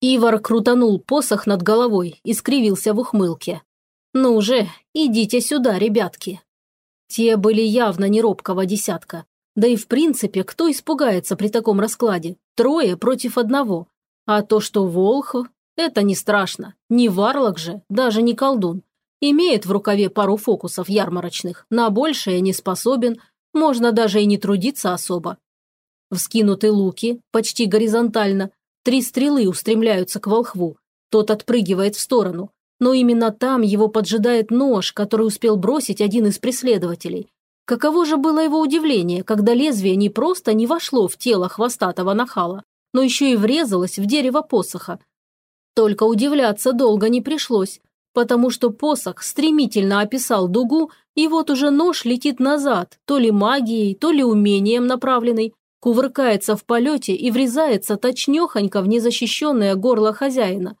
Ивар крутанул посох над головой и скривился в ухмылке. «Ну же, идите сюда, ребятки!» Те были явно не робкого десятка. Да и в принципе, кто испугается при таком раскладе? Трое против одного. А то, что Волхв, это не страшно. Не варлок же, даже не колдун. Имеет в рукаве пару фокусов ярмарочных, на большее не способен, можно даже и не трудиться особо. Вскинуты луки, почти горизонтально, три стрелы устремляются к волхву. Тот отпрыгивает в сторону, но именно там его поджидает нож, который успел бросить один из преследователей. Каково же было его удивление, когда лезвие не просто не вошло в тело хвостатого нахала, но еще и врезалось в дерево посоха. Только удивляться долго не пришлось потому что посох стремительно описал дугу, и вот уже нож летит назад, то ли магией, то ли умением направленный, кувыркается в полете и врезается точнехонько в незащищенное горло хозяина.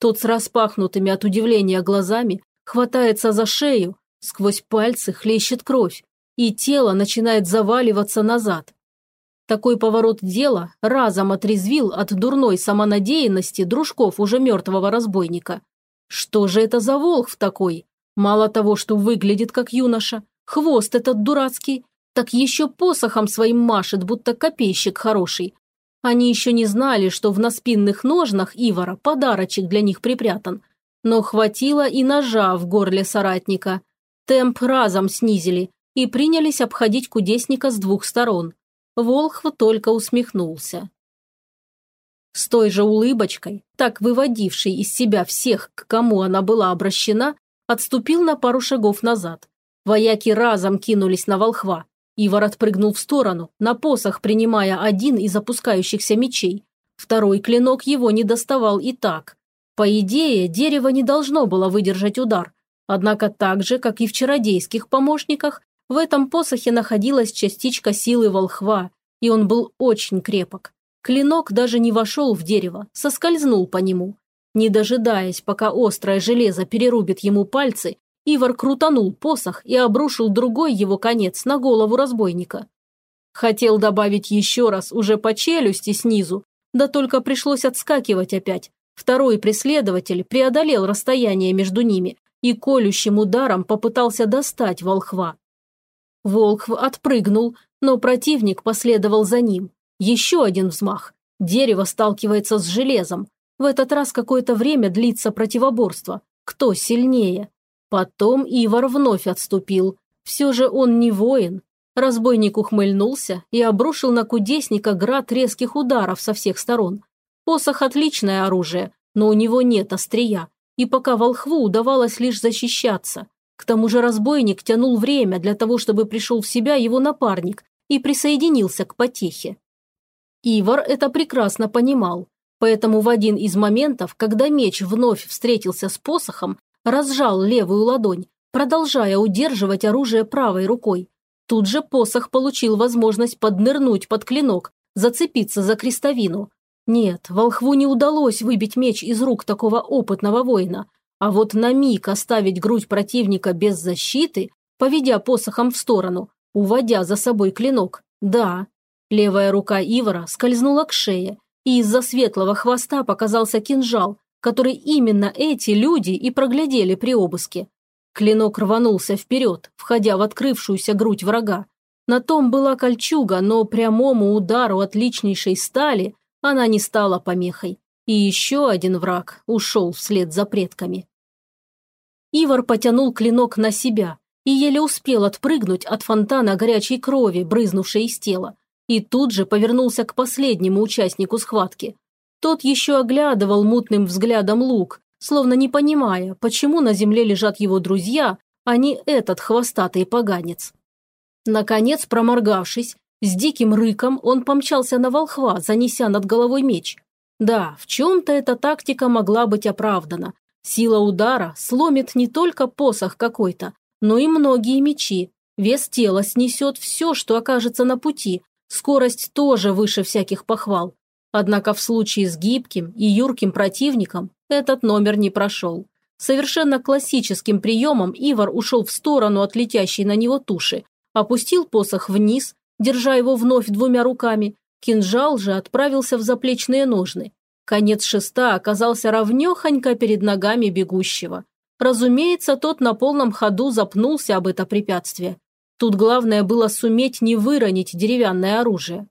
Тот с распахнутыми от удивления глазами хватается за шею, сквозь пальцы хлещет кровь, и тело начинает заваливаться назад. Такой поворот дела разом отрезвил от дурной самонадеянности дружков уже мертвого разбойника. Что же это за волх такой? Мало того, что выглядит как юноша, хвост этот дурацкий, так еще посохом своим машет, будто копейщик хороший. Они еще не знали, что в наспинных ножнах Ивара подарочек для них припрятан. Но хватило и ножа в горле соратника. Темп разом снизили и принялись обходить кудесника с двух сторон. Волхв только усмехнулся. С той же улыбочкой, так выводившей из себя всех, к кому она была обращена, отступил на пару шагов назад. Вояки разом кинулись на волхва. Ивар отпрыгнул в сторону, на посох принимая один из опускающихся мечей. Второй клинок его не доставал и так. По идее, дерево не должно было выдержать удар. Однако так же, как и в чародейских помощниках, в этом посохе находилась частичка силы волхва, и он был очень крепок. Клинок даже не вошел в дерево, соскользнул по нему. Не дожидаясь, пока острое железо перерубит ему пальцы, Ивар крутанул посох и обрушил другой его конец на голову разбойника. Хотел добавить еще раз уже по челюсти снизу, да только пришлось отскакивать опять. Второй преследователь преодолел расстояние между ними и колющим ударом попытался достать волхва. Волхв отпрыгнул, но противник последовал за ним. Еще один взмах. Дерево сталкивается с железом. В этот раз какое-то время длится противоборство. Кто сильнее? Потом Ивар вновь отступил. Все же он не воин. Разбойник ухмыльнулся и обрушил на кудесника град резких ударов со всех сторон. Посох – отличное оружие, но у него нет острия. И пока волхву удавалось лишь защищаться. К тому же разбойник тянул время для того, чтобы пришел в себя его напарник и присоединился к потехе. Ивар это прекрасно понимал, поэтому в один из моментов, когда меч вновь встретился с посохом, разжал левую ладонь, продолжая удерживать оружие правой рукой. Тут же посох получил возможность поднырнуть под клинок, зацепиться за крестовину. Нет, волхву не удалось выбить меч из рук такого опытного воина, а вот на миг оставить грудь противника без защиты, поведя посохом в сторону, уводя за собой клинок, да, Левая рука Ивара скользнула к шее, и из-за светлого хвоста показался кинжал, который именно эти люди и проглядели при обыске. Клинок рванулся вперед, входя в открывшуюся грудь врага. На том была кольчуга, но прямому удару отличнейшей стали она не стала помехой. И еще один враг ушел вслед за предками. Ивар потянул клинок на себя и еле успел отпрыгнуть от фонтана горячей крови, брызнувшей из тела и тут же повернулся к последнему участнику схватки. Тот еще оглядывал мутным взглядом лук, словно не понимая, почему на земле лежат его друзья, а не этот хвостатый поганец. Наконец, проморгавшись, с диким рыком он помчался на волхва, занеся над головой меч. Да, в чем-то эта тактика могла быть оправдана. Сила удара сломит не только посох какой-то, но и многие мечи. Вес тела снесет все, что окажется на пути, Скорость тоже выше всяких похвал. Однако в случае с гибким и юрким противником этот номер не прошел. Совершенно классическим приемом Ивар ушел в сторону от летящей на него туши, опустил посох вниз, держа его вновь двумя руками, кинжал же отправился в заплечные ножны. Конец шеста оказался ровнёхонько перед ногами бегущего. Разумеется, тот на полном ходу запнулся об это препятствие. Тут главное было суметь не выронить деревянное оружие.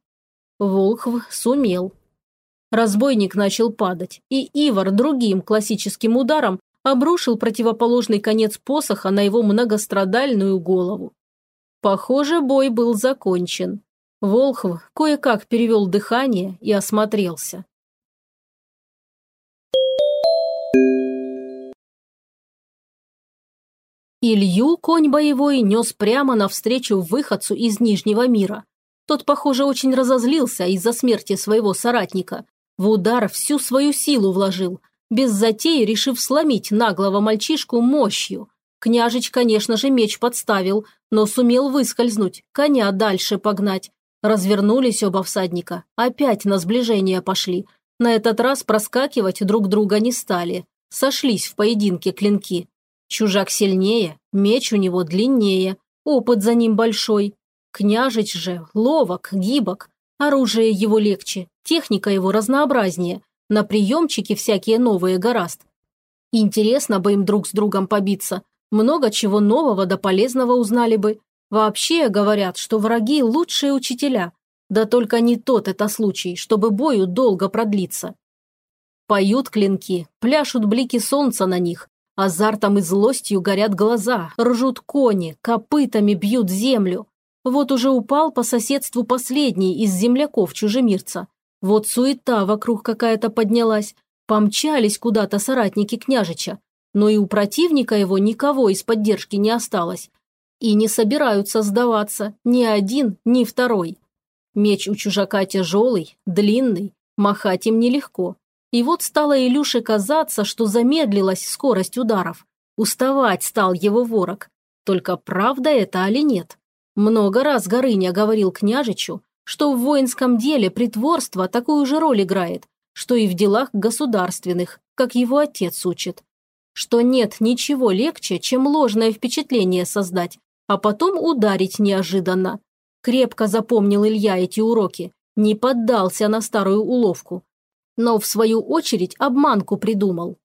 Волхв сумел. Разбойник начал падать, и Ивар другим классическим ударом обрушил противоположный конец посоха на его многострадальную голову. Похоже, бой был закончен. Волхв кое-как перевел дыхание и осмотрелся. Илью конь боевой нес прямо навстречу выходцу из Нижнего мира. Тот, похоже, очень разозлился из-за смерти своего соратника. В удар всю свою силу вложил, без затеи решив сломить наглого мальчишку мощью. Княжич, конечно же, меч подставил, но сумел выскользнуть, коня дальше погнать. Развернулись оба всадника, опять на сближение пошли. На этот раз проскакивать друг друга не стали. Сошлись в поединке клинки. Чужак сильнее, меч у него длиннее, опыт за ним большой. Княжич же ловок, гибок, оружие его легче, техника его разнообразнее, на приемчики всякие новые гораст. Интересно бы им друг с другом побиться, много чего нового да полезного узнали бы. Вообще говорят, что враги – лучшие учителя. Да только не тот это случай, чтобы бою долго продлиться. Поют клинки, пляшут блики солнца на них, Азартом и злостью горят глаза, ржут кони, копытами бьют землю. Вот уже упал по соседству последний из земляков-чужемирца. Вот суета вокруг какая-то поднялась. Помчались куда-то соратники княжича. Но и у противника его никого из поддержки не осталось. И не собираются сдаваться ни один, ни второй. Меч у чужака тяжелый, длинный, махать им нелегко. И вот стало Илюше казаться, что замедлилась скорость ударов. Уставать стал его ворог. Только правда это или нет? Много раз Горыня говорил княжичу, что в воинском деле притворство такую же роль играет, что и в делах государственных, как его отец учит. Что нет ничего легче, чем ложное впечатление создать, а потом ударить неожиданно. Крепко запомнил Илья эти уроки, не поддался на старую уловку, но в свою очередь обманку придумал.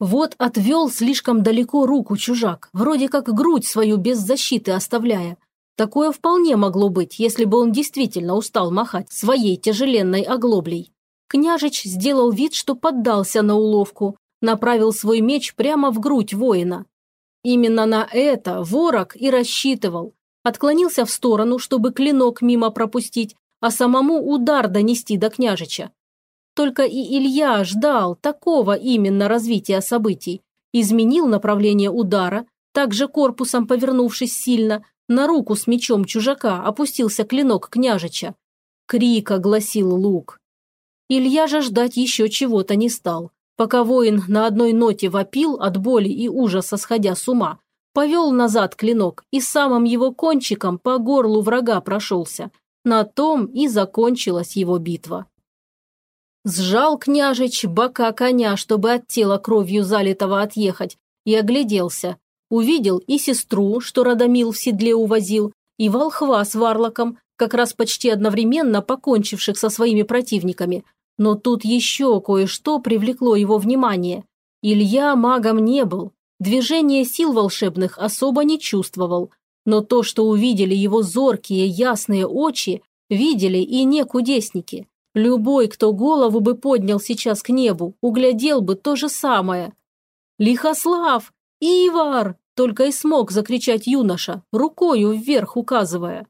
Вот отвел слишком далеко руку чужак, вроде как грудь свою без защиты оставляя. Такое вполне могло быть, если бы он действительно устал махать своей тяжеленной оглоблей. Княжич сделал вид, что поддался на уловку, направил свой меч прямо в грудь воина. Именно на это ворог и рассчитывал. Отклонился в сторону, чтобы клинок мимо пропустить, а самому удар донести до княжича. Только и Илья ждал такого именно развития событий. Изменил направление удара, также корпусом повернувшись сильно, на руку с мечом чужака опустился клинок княжича. Крик огласил лук. Илья же ждать еще чего-то не стал. Пока воин на одной ноте вопил от боли и ужаса, сходя с ума, повел назад клинок и самым его кончиком по горлу врага прошелся. На том и закончилась его битва. Сжал княжич бока коня, чтобы от тела кровью залитого отъехать, и огляделся. Увидел и сестру, что Радомил в седле увозил, и волхва с варлоком, как раз почти одновременно покончивших со своими противниками. Но тут еще кое-что привлекло его внимание. Илья магом не был, движение сил волшебных особо не чувствовал. Но то, что увидели его зоркие, ясные очи, видели и не кудесники. Любой, кто голову бы поднял сейчас к небу, углядел бы то же самое. «Лихослав! Ивар!» – только и смог закричать юноша, рукою вверх указывая.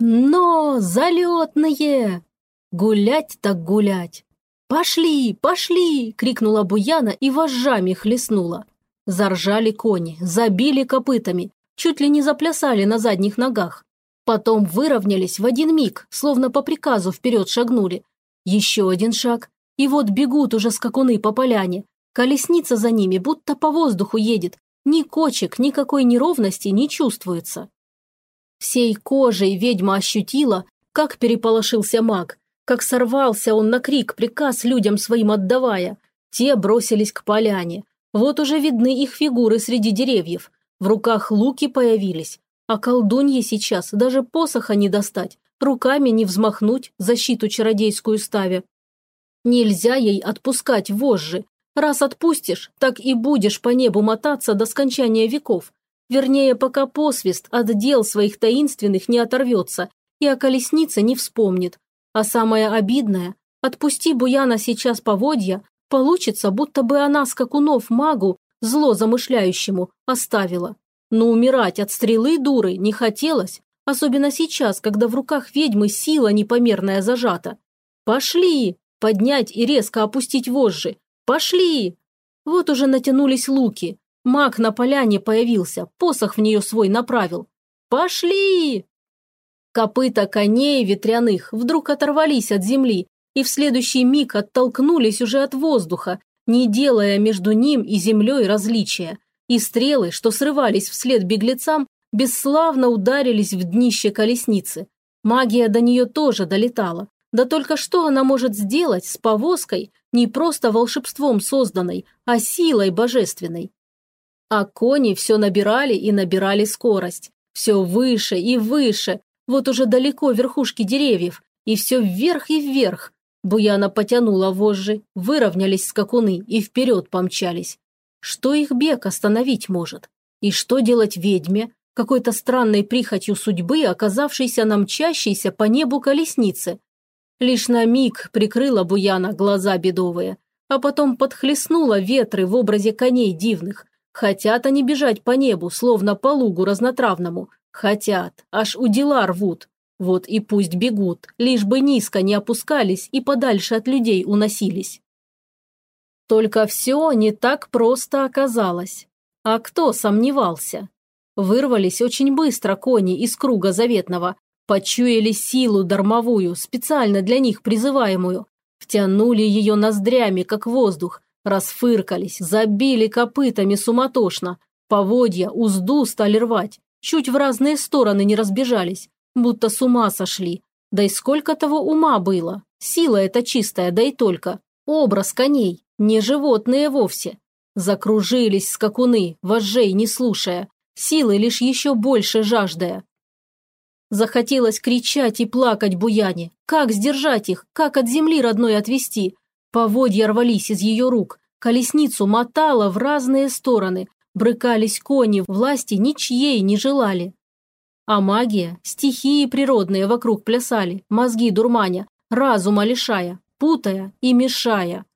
Но залетные! Гулять так гулять! «Пошли, пошли!» – крикнула Буяна и вожжами хлестнула. Заржали кони, забили копытами, чуть ли не заплясали на задних ногах. Потом выровнялись в один миг, словно по приказу вперед шагнули. Еще один шаг, и вот бегут уже скакуны по поляне. Колесница за ними будто по воздуху едет, ни кочек, никакой неровности не чувствуется. Всей кожей ведьма ощутила, как переполошился маг, как сорвался он на крик, приказ людям своим отдавая. Те бросились к поляне. Вот уже видны их фигуры среди деревьев. В руках луки появились. А колдунье сейчас даже посоха не достать, руками не взмахнуть, защиту чародейскую ставя. Нельзя ей отпускать вожжи. Раз отпустишь, так и будешь по небу мотаться до скончания веков. Вернее, пока посвист от дел своих таинственных не оторвется и о колеснице не вспомнит. А самое обидное, отпусти Буяна сейчас поводья, получится, будто бы она скакунов магу, зло замышляющему, оставила. Но умирать от стрелы дуры не хотелось, особенно сейчас, когда в руках ведьмы сила непомерная зажата. «Пошли!» Поднять и резко опустить вожжи. Пошли! Вот уже натянулись луки. Маг на поляне появился, посох в нее свой направил. Пошли! Копыта коней ветряных вдруг оторвались от земли и в следующий миг оттолкнулись уже от воздуха, не делая между ним и землей различия. И стрелы, что срывались вслед беглецам, бесславно ударились в днище колесницы. Магия до нее тоже долетала, да только что она может сделать с повозкой, не просто волшебством созданной, а силой божественной? А кони все набирали и набирали скорость. Все выше и выше, вот уже далеко верхушки деревьев, и все вверх и вверх. Буяна потянула вожжи, выровнялись скакуны и вперед помчались. Что их бег остановить может? И что делать ведьме, какой-то странной прихотью судьбы, оказавшейся на мчащейся по небу колеснице? Лишь на миг прикрыла Буяна глаза бедовые, а потом подхлестнула ветры в образе коней дивных. Хотят они бежать по небу, словно по лугу разнотравному. Хотят, аж у дела рвут. Вот и пусть бегут, лишь бы низко не опускались и подальше от людей уносились. Только все не так просто оказалось. А кто сомневался? Вырвались очень быстро кони из круга заветного, Почуяли силу дармовую, специально для них призываемую. Втянули ее ноздрями, как воздух, расфыркались, забили копытами суматошно. Поводья, узду стали рвать, чуть в разные стороны не разбежались, будто с ума сошли. Да и сколько того ума было. Сила эта чистая, да и только. Образ коней, не животные вовсе. Закружились скакуны, вожжей не слушая, силы лишь еще больше жаждая. Захотелось кричать и плакать Буяне. Как сдержать их? Как от земли родной отвести? Поводья рвались из ее рук. Колесницу мотало в разные стороны. Брыкались кони, власти ничьей не желали. А магия, стихии природные вокруг плясали, мозги дурманя, разума лишая, путая и мешая.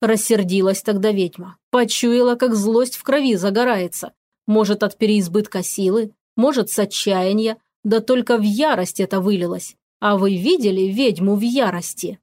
Рассердилась тогда ведьма, почуяла, как злость в крови загорается. Может, от переизбытка силы, может, с отчаяния, да только в ярость это вылилось. А вы видели ведьму в ярости?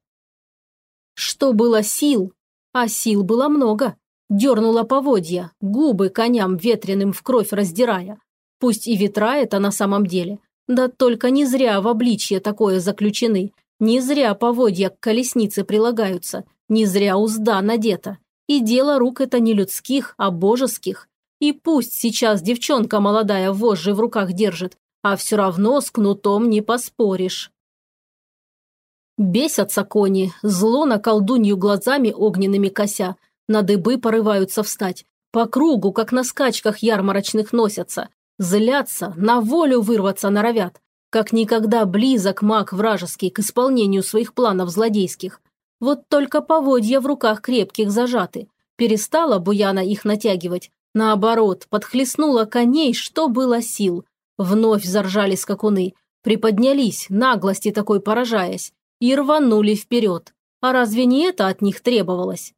Что было сил? А сил было много. Дернула поводья, губы коням ветреным в кровь раздирая. Пусть и ветра это на самом деле. Да только не зря в обличье такое заключены. Не зря поводья к колеснице прилагаются. Не зря узда надета. И дело рук это не людских, а божеских. И пусть сейчас девчонка молодая вожжи в руках держит, а все равно с кнутом не поспоришь. Бесятся кони, зло на колдунью глазами огненными кося, на дыбы порываются встать, по кругу, как на скачках ярмарочных носятся, злятся, на волю вырваться норовят, как никогда близок маг вражеский к исполнению своих планов злодейских. Вот только поводья в руках крепких зажаты. Перестала Буяна их натягивать, наоборот, подхлестнула коней, что было сил, Вновь заржали скакуны, приподнялись, наглости такой поражаясь, и рванули вперед. А разве не это от них требовалось?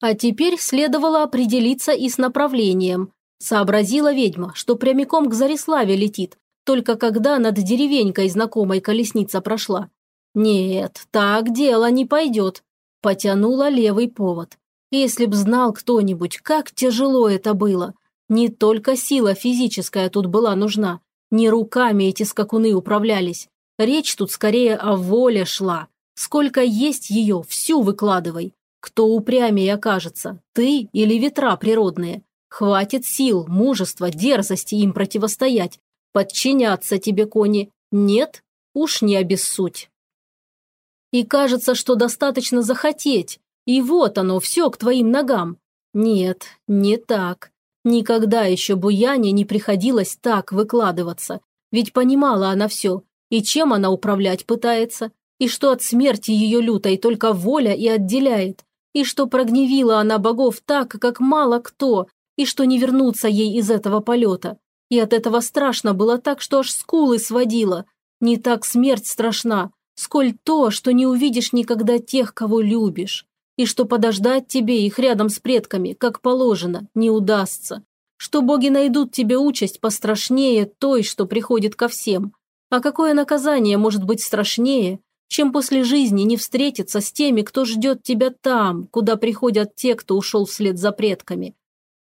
А теперь следовало определиться и с направлением. Сообразила ведьма, что прямиком к Зариславе летит, только когда над деревенькой знакомой колесница прошла. Нет, так дело не пойдет. Потянула левый повод. Если б знал кто-нибудь, как тяжело это было – не только сила физическая тут была нужна, не руками эти скакуны управлялись. Речь тут скорее о воле шла. Сколько есть ее, всю выкладывай. Кто упрямее окажется, ты или ветра природные. Хватит сил, мужества, дерзости им противостоять. Подчиняться тебе, кони. Нет, уж не обессудь. И кажется, что достаточно захотеть. И вот оно, все к твоим ногам. Нет, не так. Никогда еще Буяне не приходилось так выкладываться, ведь понимала она все, и чем она управлять пытается, и что от смерти ее лютой только воля и отделяет, и что прогневила она богов так, как мало кто, и что не вернуться ей из этого полета. И от этого страшно было так, что аж скулы сводила. Не так смерть страшна, сколь то, что не увидишь никогда тех, кого любишь и что подождать тебе их рядом с предками, как положено, не удастся, что боги найдут тебе участь пострашнее той, что приходит ко всем. А какое наказание может быть страшнее, чем после жизни не встретиться с теми, кто ждет тебя там, куда приходят те, кто ушел вслед за предками?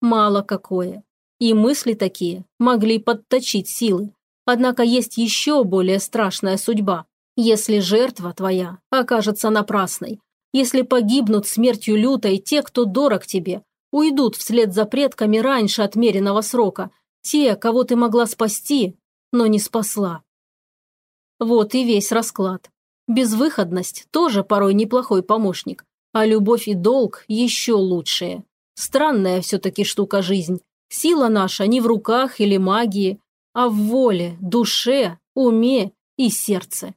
Мало какое. И мысли такие могли подточить силы. Однако есть еще более страшная судьба. Если жертва твоя окажется напрасной, если погибнут смертью лютой те, кто дорог тебе, уйдут вслед за предками раньше отмеренного срока, те, кого ты могла спасти, но не спасла. Вот и весь расклад. Безвыходность тоже порой неплохой помощник, а любовь и долг еще лучшие. Странная все-таки штука жизнь. Сила наша не в руках или магии, а в воле, душе, уме и сердце.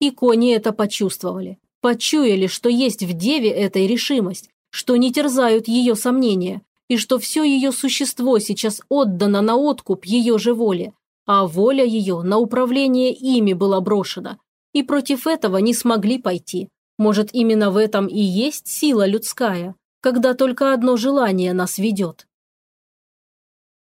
И кони это почувствовали. Почуяли, что есть в деве этой решимость, что не терзают ее сомнения, и что все ее существо сейчас отдано на откуп ее же воле, а воля ее на управление ими была брошена. И против этого не смогли пойти. Может, именно в этом и есть сила людская, когда только одно желание нас ведет.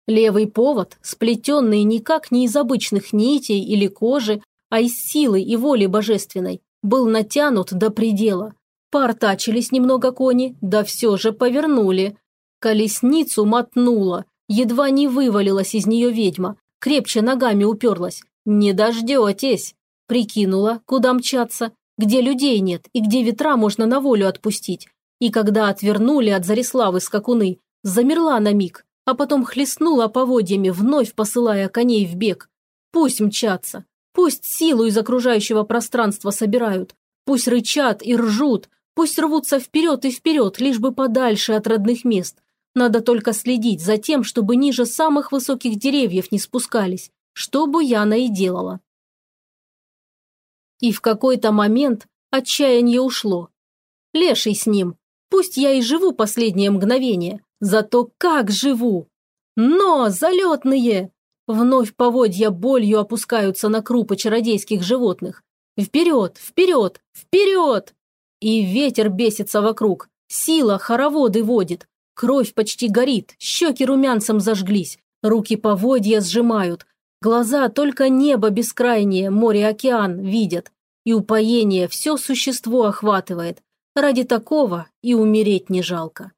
Левый повод, сплетенный никак не из обычных нитей или кожи, а из силы и воли божественной, был натянут до предела. Портачились немного кони, да все же повернули. Колесницу мотнула, едва не вывалилась из нее ведьма, крепче ногами уперлась. «Не дождетесь!» Прикинула, куда мчаться, где людей нет и где ветра можно на волю отпустить. И когда отвернули от Зариславы скакуны, замерла на миг, а потом хлестнула поводьями, вновь посылая коней в бег. Пусть мчатся, Пусть силу из окружающего пространства собирают, пусть рычат и ржут, пусть рвутся вперед и вперед, лишь бы подальше от родных мест. Надо только следить за тем, чтобы ниже самых высоких деревьев не спускались, что бы Яна и делала. И в какой-то момент отчаяние ушло. Леший с ним. Пусть я и живу последнее мгновение, зато как живу! Но, залетные! Вновь поводья болью опускаются на крупы чародейских животных. Вперед, вперед, вперед! И ветер бесится вокруг. Сила хороводы водит. Кровь почти горит, щеки румянцем зажглись, руки поводья сжимают. Глаза только небо бескрайнее, море-океан видят. И упоение все существо охватывает. Ради такого и умереть не жалко.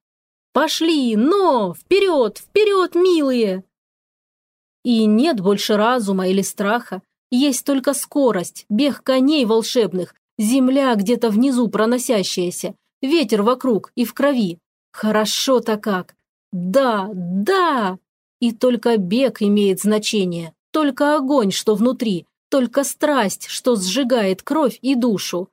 «Пошли, но! Вперед, вперед, милые!» И нет больше разума или страха, есть только скорость, бег коней волшебных, земля где-то внизу проносящаяся, ветер вокруг и в крови. Хорошо-то как! Да, да! И только бег имеет значение, только огонь, что внутри, только страсть, что сжигает кровь и душу.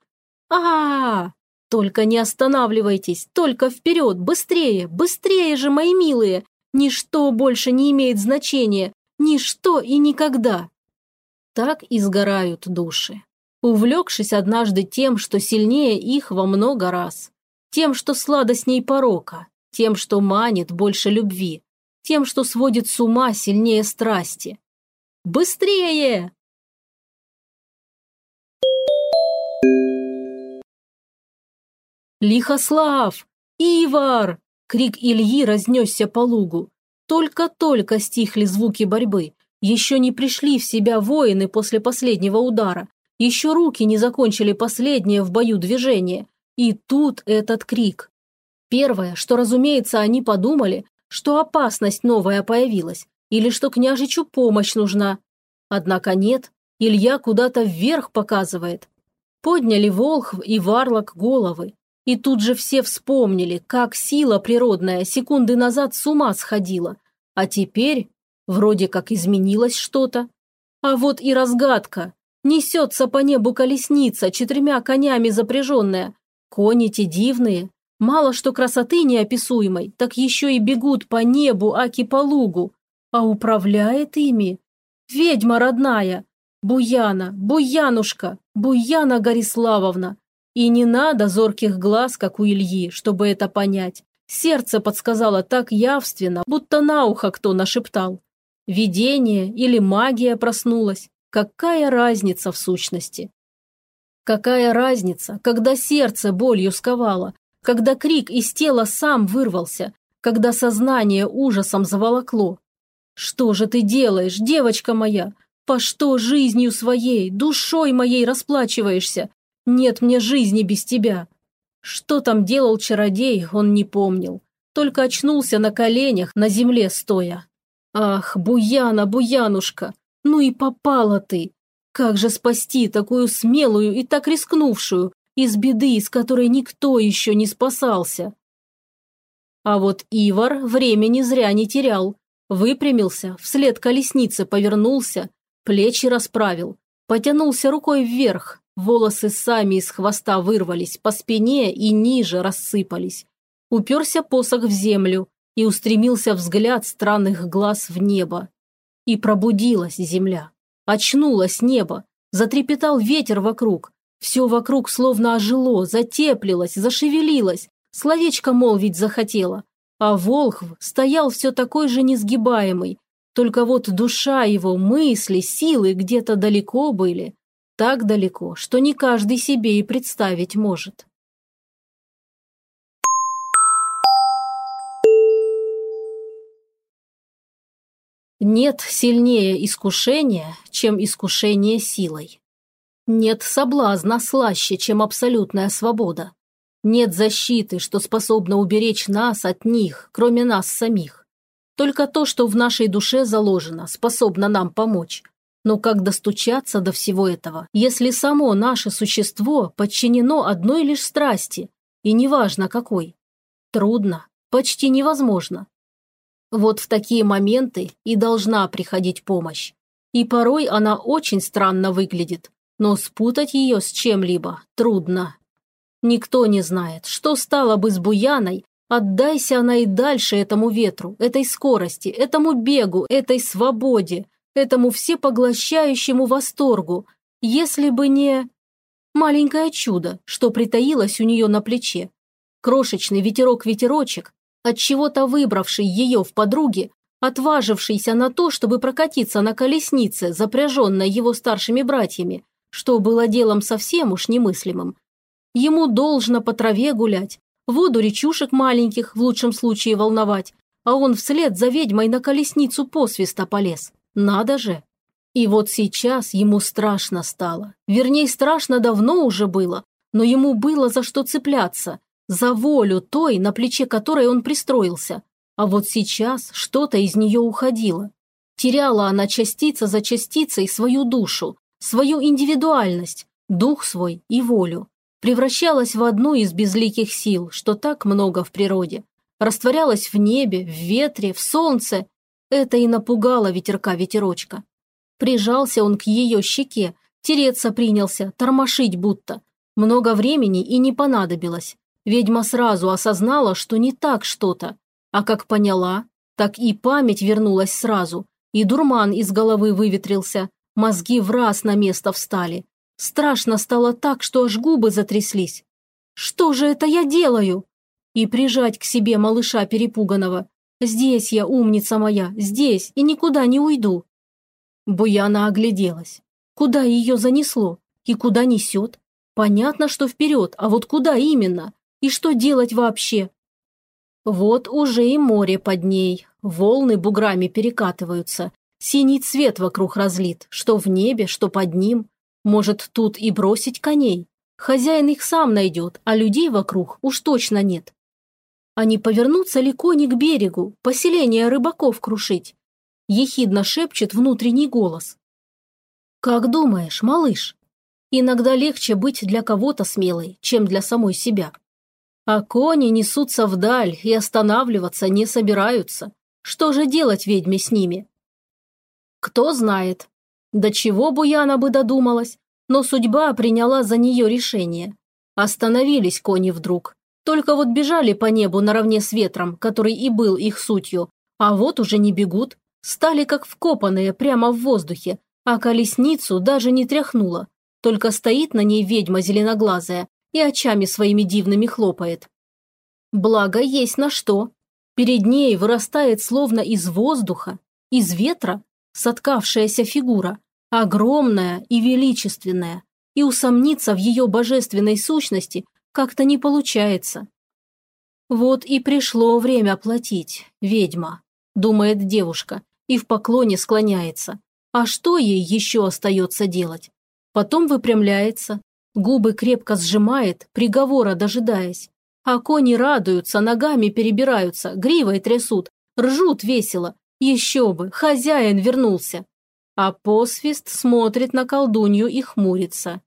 а, -а, -а! Только не останавливайтесь, только вперед, быстрее, быстрее же, мои милые! Ничто больше не имеет значения, Ничто и никогда. Так и сгорают души. Увлекшись однажды тем, что сильнее их во много раз. Тем, что сладостней порока. Тем, что манит больше любви. Тем, что сводит с ума сильнее страсти. Быстрее! «Лихослав! Ивар!» Крик Ильи разнесся по лугу. Только-только стихли звуки борьбы. Еще не пришли в себя воины после последнего удара. Еще руки не закончили последнее в бою движение. И тут этот крик. Первое, что, разумеется, они подумали, что опасность новая появилась, или что княжичу помощь нужна. Однако нет, Илья куда-то вверх показывает. Подняли Волхв и Варлок головы. И тут же все вспомнили, как сила природная секунды назад с ума сходила. А теперь вроде как изменилось что-то. А вот и разгадка. Несется по небу колесница, четырьмя конями запряженная. Кони те дивные. Мало что красоты неописуемой, так еще и бегут по небу, аки по лугу. А управляет ими ведьма родная, Буяна, Буянушка, Буяна Гориславовна. И не надо зорких глаз, как у Ильи, чтобы это понять. Сердце подсказало так явственно, будто на ухо кто нашептал. Видение или магия проснулась. Какая разница в сущности? Какая разница, когда сердце болью сковало, когда крик из тела сам вырвался, когда сознание ужасом заволокло? Что же ты делаешь, девочка моя? По что жизнью своей, душой моей расплачиваешься? Нет мне жизни без тебя. Что там делал чародей, он не помнил. Только очнулся на коленях, на земле стоя. Ах, Буяна, Буянушка, ну и попала ты. Как же спасти такую смелую и так рискнувшую из беды, из которой никто еще не спасался? А вот Ивар времени зря не терял. Выпрямился, вслед колесницы повернулся, плечи расправил, потянулся рукой вверх, волосы сами из хвоста вырвались, по спине и ниже рассыпались. Уперся посох в землю и устремился взгляд странных глаз в небо. И пробудилась земля. Очнулось небо, затрепетал ветер вокруг. Все вокруг словно ожило, затеплилось, зашевелилось, словечко молвить захотело. А Волхв стоял все такой же несгибаемый, только вот душа его, мысли, силы где-то далеко были. Так далеко, что не каждый себе и представить может. Нет сильнее искушения, чем искушение силой. Нет соблазна слаще, чем абсолютная свобода. Нет защиты, что способна уберечь нас от них, кроме нас самих. Только то, что в нашей душе заложено, способно нам помочь. Но как достучаться до всего этого, если само наше существо подчинено одной лишь страсти, и неважно какой? Трудно, почти невозможно. Вот в такие моменты и должна приходить помощь. И порой она очень странно выглядит, но спутать ее с чем-либо трудно. Никто не знает, что стало бы с Буяной, отдайся она и дальше этому ветру, этой скорости, этому бегу, этой свободе, этому всепоглощающему восторгу, если бы не... Маленькое чудо, что притаилось у нее на плече. Крошечный ветерок-ветерочек, от чего то выбравший ее в подруги, отважившийся на то, чтобы прокатиться на колеснице, запряженной его старшими братьями, что было делом совсем уж немыслимым. Ему должно по траве гулять, воду речушек маленьких в лучшем случае волновать, а он вслед за ведьмой на колесницу посвиста полез. Надо же! И вот сейчас ему страшно стало. Вернее, страшно давно уже было, но ему было за что цепляться, за волю той, на плече которой он пристроился. А вот сейчас что-то из нее уходило. Теряла она частица за частицей свою душу, свою индивидуальность, дух свой и волю. Превращалась в одну из безликих сил, что так много в природе. Растворялась в небе, в ветре, в солнце. Это и напугало ветерка-ветерочка. Прижался он к ее щеке, тереться принялся, тормошить будто. Много времени и не понадобилось. Ведьма сразу осознала, что не так что-то, а как поняла, так и память вернулась сразу, и дурман из головы выветрился, мозги в раз на место встали. Страшно стало так, что аж губы затряслись. «Что же это я делаю?» И прижать к себе малыша перепуганного. «Здесь я, умница моя, здесь, и никуда не уйду». Буяна огляделась. Куда ее занесло? И куда несет? Понятно, что вперед, а вот куда именно? И что делать вообще? Вот уже и море под ней. Волны буграми перекатываются. Синий цвет вокруг разлит, что в небе, что под ним. Может, тут и бросить коней? Хозяин их сам найдет, а людей вокруг уж точно нет. А не повернуться ли кони к берегу, поселение рыбаков крушить? Ехидно шепчет внутренний голос. Как думаешь, малыш? Иногда легче быть для кого-то смелой, чем для самой себя. А кони несутся вдаль и останавливаться не собираются. Что же делать ведьме с ними? Кто знает. До чего Буяна бы додумалась, но судьба приняла за нее решение. Остановились кони вдруг. Только вот бежали по небу наравне с ветром, который и был их сутью, а вот уже не бегут, стали как вкопанные прямо в воздухе, а колесницу даже не тряхнула, только стоит на ней ведьма зеленоглазая и очами своими дивными хлопает. Благо есть на что. Перед ней вырастает словно из воздуха, из ветра, соткавшаяся фигура, огромная и величественная, и усомниться в ее божественной сущности как-то не получается. Вот и пришло время платить, ведьма, думает девушка, и в поклоне склоняется. А что ей еще остается делать? Потом выпрямляется, губы крепко сжимает, приговора дожидаясь. А кони радуются, ногами перебираются, гривой трясут, ржут весело. Еще бы, хозяин вернулся. А посвист смотрит на колдунью и хмурится.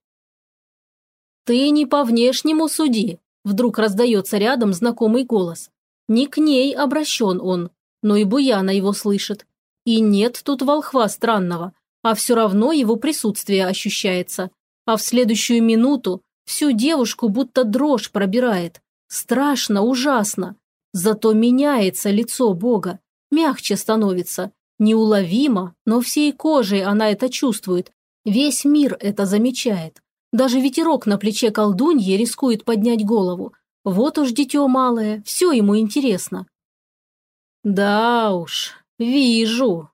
«Ты не по внешнему суди», – вдруг раздается рядом знакомый голос. Не к ней обращен он, но и Буяна его слышит. И нет тут волхва странного, а все равно его присутствие ощущается. А в следующую минуту всю девушку будто дрожь пробирает. Страшно, ужасно. Зато меняется лицо Бога, мягче становится. Неуловимо, но всей кожей она это чувствует. Весь мир это замечает. Даже ветерок на плече колдуньи рискует поднять голову. Вот уж дитё малое, все ему интересно. Да уж, вижу.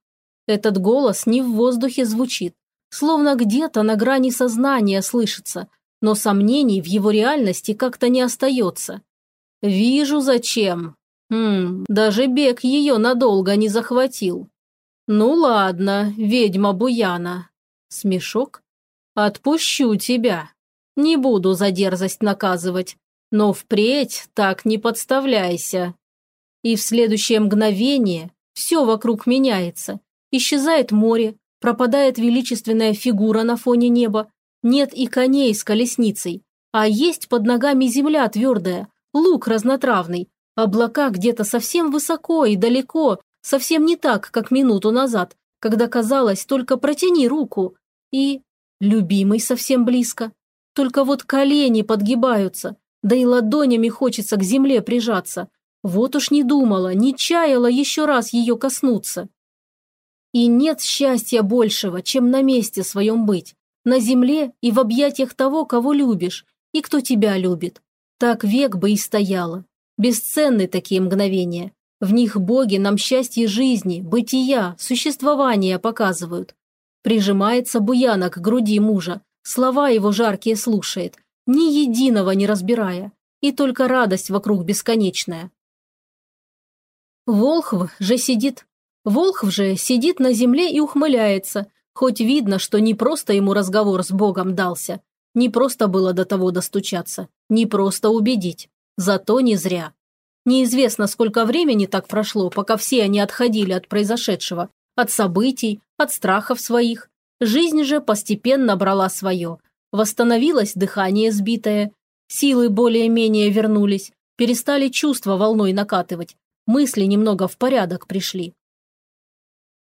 Этот голос не в воздухе звучит, словно где-то на грани сознания слышится, но сомнений в его реальности как-то не остается. Вижу зачем. Хм, даже бег ее надолго не захватил. Ну ладно, ведьма Буяна. Смешок? «Отпущу тебя. Не буду за дерзость наказывать, но впредь так не подставляйся». И в следующее мгновение все вокруг меняется. Исчезает море, пропадает величественная фигура на фоне неба, нет и коней с колесницей, а есть под ногами земля твердая, луг разнотравный, облака где-то совсем высоко и далеко, совсем не так, как минуту назад, когда казалось только протяни руку, и Любимый совсем близко. Только вот колени подгибаются, да и ладонями хочется к земле прижаться. Вот уж не думала, не чаяла еще раз ее коснуться. И нет счастья большего, чем на месте своем быть, на земле и в объятиях того, кого любишь, и кто тебя любит. Так век бы и стояла. Бесценны такие мгновения. В них боги нам счастье жизни, бытия, существования показывают. Прижимается Буяна к груди мужа, слова его жаркие слушает, ни единого не разбирая, и только радость вокруг бесконечная. Волхв же сидит. Волхв же сидит на земле и ухмыляется, хоть видно, что не просто ему разговор с Богом дался, не просто было до того достучаться, не просто убедить, зато не зря. Неизвестно, сколько времени так прошло, пока все они отходили от произошедшего, от событий, от страхов своих. Жизнь же постепенно брала свое. Восстановилось дыхание сбитое, силы более-менее вернулись, перестали чувства волной накатывать, мысли немного в порядок пришли.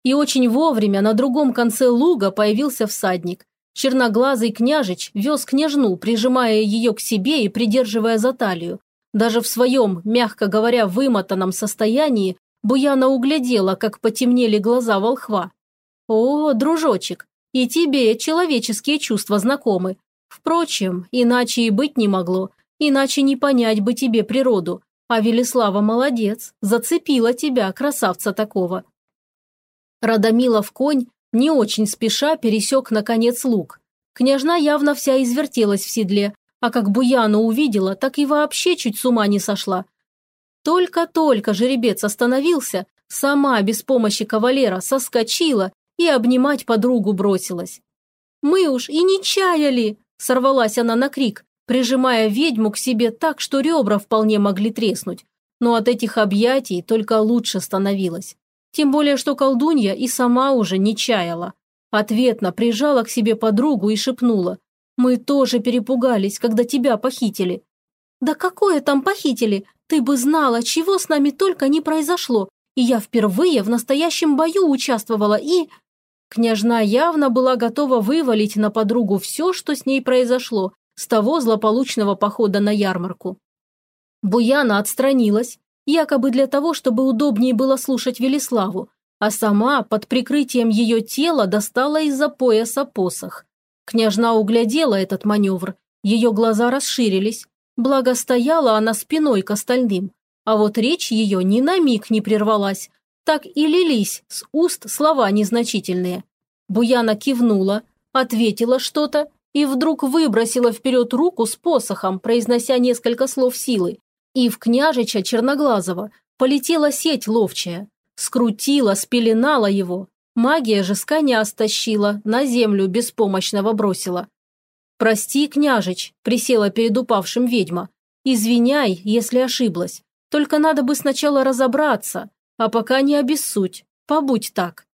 И очень вовремя на другом конце луга появился всадник. Черноглазый княжич вез княжну, прижимая ее к себе и придерживая за талию. Даже в своем, мягко говоря, вымотанном состоянии Буяна углядела, как потемнели глаза волхва. «О, дружочек, и тебе человеческие чувства знакомы. Впрочем, иначе и быть не могло, иначе не понять бы тебе природу. А Велеслава молодец, зацепила тебя, красавца такого». Радомилов конь не очень спеша пересек, наконец, луг. Княжна явно вся извертелась в седле, а как Буяну увидела, так и вообще чуть с ума не сошла. Только-только жеребец остановился, сама без помощи кавалера соскочила и обнимать подругу бросилась. «Мы уж и не чаяли!» – сорвалась она на крик, прижимая ведьму к себе так, что ребра вполне могли треснуть. Но от этих объятий только лучше становилось. Тем более, что колдунья и сама уже не чаяла. Ответно прижала к себе подругу и шепнула. «Мы тоже перепугались, когда тебя похитили». «Да какое там похитили? Ты бы знала, чего с нами только не произошло. И я впервые в настоящем бою участвовала и...» Княжна явно была готова вывалить на подругу все, что с ней произошло, с того злополучного похода на ярмарку. Буяна отстранилась, якобы для того, чтобы удобнее было слушать Велиславу, а сама под прикрытием ее тела достала из-за пояса посох. Княжна углядела этот маневр, ее глаза расширились, благо стояла она спиной к остальным, а вот речь ее ни на миг не прервалась, так и лились с уст слова незначительные. Буяна кивнула, ответила что-то и вдруг выбросила вперед руку с посохом, произнося несколько слов силы, и в княжича Черноглазого полетела сеть ловчая, скрутила, спеленала его. Магия же с коня стащила, на землю беспомощного бросила. «Прости, княжич», – присела перед упавшим ведьма. «Извиняй, если ошиблась. Только надо бы сначала разобраться, а пока не обессудь. Побудь так».